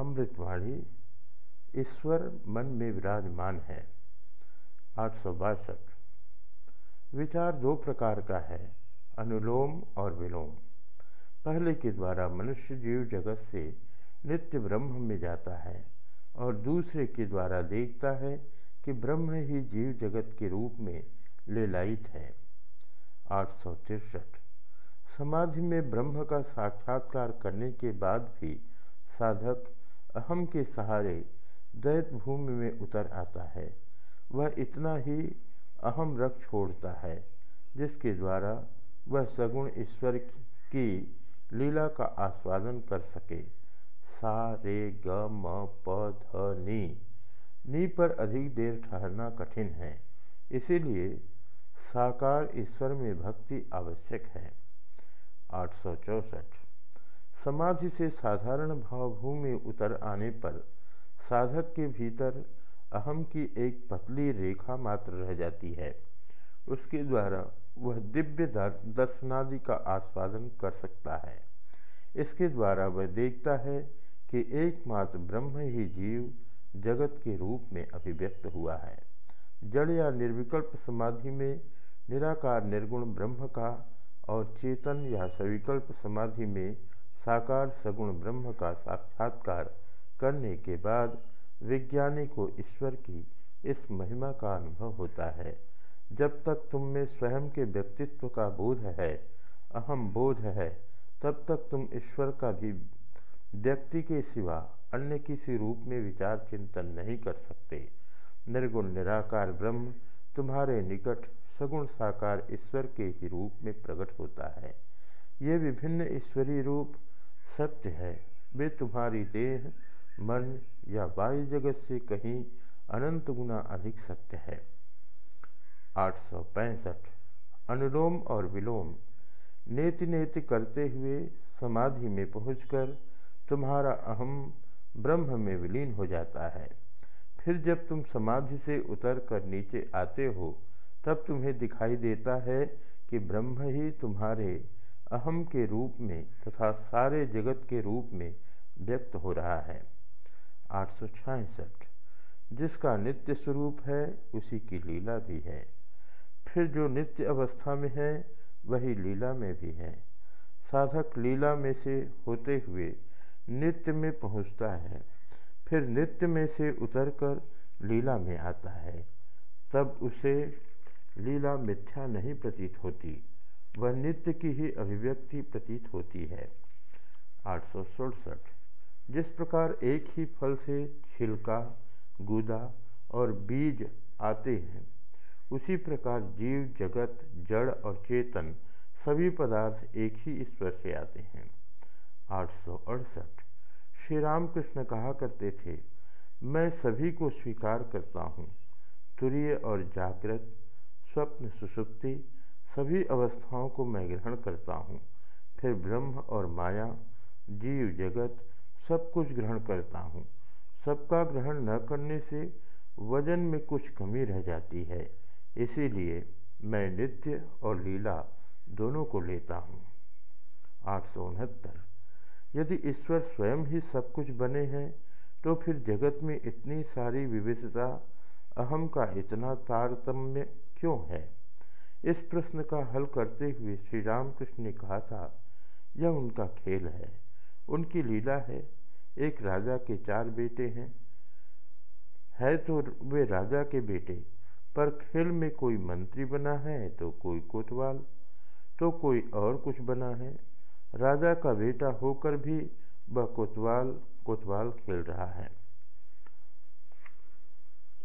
अमृतवाणी, ईश्वर मन में विराजमान है। आठ सौ बासठ। विचार दो प्रकार का है, अनुलोम और विलोम। पहले के द्वारा मनुष्य जीव जगत से नित्य ब्रह्म में जाता है और दूसरे के द्वारा देखता है कि ब्रह्म ही जीव जगत के रूप में लेलायित है। आठ सौ तिरसठ। समाधि में ब्रह्म का साक्षात्कार करने के बाद भी साधक अहम के सहारे दैत भूमि में उतर आता है। वह इतना ही अहम रख छोड़ता है, जिसके द्वारा वह सगुण ईश्वर की लीला का आस्वादन कर सके। सा, रे, ग, म, प, ध, नी। नी पर अधिक देर ठहरना कठिन है। इसीलिए साकार ईश्वर में भक्ति आवश्यक है। आठ सौ चौसठ। समाधि से साधारण भावभूमि उतर आने पर साधक के भीतर अहम की एक पतली रेखा मात्र रह जाती है। उसके द्वारा वह दिव्य दर्शनादि का आस्वादन कर सकता है। इसके द्वारा वह देखता है कि एकमात्र ब्रह्म ही जीव जगत के रूप में अभिव्यक्त हुआ है। जड़ या निर्विकल्प समाधि में निराकार निर्गुण ब्रह्म का और चेतन या सविकल्प समाधि में साकार सगुण ब्रह्म का साक्षात्कार करने के बाद विज्ञानी को ईश्वर की इस महिमा का अनुभव होता है। जब तक तुम में स्वयं के व्यक्तित्व का बोध है, अहम बोध है, तब तक तुम ईश्वर का भी व्यक्ति के सिवा अन्य किसी रूप में विचार चिंतन नहीं कर सकते। निर्गुण निराकार ब्रह्म तुम्हारे निकट सगुण साकार ईश्वर के ही रूप में प्रकट होता है। ये विभिन्न ईश्वरीय रूप सत्य है। वे तुम्हारी देह, मन या वायु जगत से कहीं अनंत गुना अधिक सत्य है। आठ सौ पैंसठ। अनुलोम और विलोम। नेति नेति करते हुए समाधि में पहुंचकर तुम्हारा अहम ब्रह्म में विलीन हो जाता है। फिर जब तुम समाधि से उतर कर नीचे आते हो, तब तुम्हें दिखाई देता है कि ब्रह्म ही तुम्हारे अहम के रूप में तथा सारे जगत के रूप में व्यक्त हो रहा है। आठ सौ जिसका नित्य स्वरूप है, उसी की लीला भी है। फिर जो नित्य अवस्था में है, वही लीला में भी है। साधक लीला में से होते हुए नित्य में पहुँचता है। फिर नित्य में से उतरकर लीला में आता है। तब उसे लीला मिथ्या नहीं प्रतीत होती। वह नित्य की ही अभिव्यक्ति प्रतीत होती है। आठ सौ सड़सठ। जिस प्रकार एक ही फल से छिलका, गूदा और बीज आते हैं, उसी प्रकार जीव, जगत, जड़ और चेतन सभी पदार्थ एक ही ईश्वर से आते हैं। आठ सौ अड़सठ। श्री रामकृष्ण कहा करते थे, मैं सभी को स्वीकार करता हूँ। तुरीय और जागृत, स्वप्न सुसुप्ति सभी अवस्थाओं को मैं ग्रहण करता हूँ। फिर ब्रह्म और माया, जीव, जगत, सब कुछ ग्रहण करता हूँ। सबका ग्रहण न करने से वज़न में कुछ कमी रह जाती है। इसीलिए मैं नित्य और लीला दोनों को लेता हूँ। आठ सौ उनहत्तर। यदि ईश्वर स्वयं ही सब कुछ बने हैं तो फिर जगत में इतनी सारी विविधता, अहम का इतना तारतम्य क्यों है? इस प्रश्न का हल करते हुए श्री रामकृष्ण ने कहा था, यह उनका खेल है। उनकी लीला है। एक राजा के चार बेटे हैं। है तो वे राजा के बेटे, पर खेल में कोई मंत्री बना है तो कोई कोतवाल तो कोई और कुछ बना है। राजा का बेटा होकर भी वह कोतवाल कोतवाल खेल रहा है।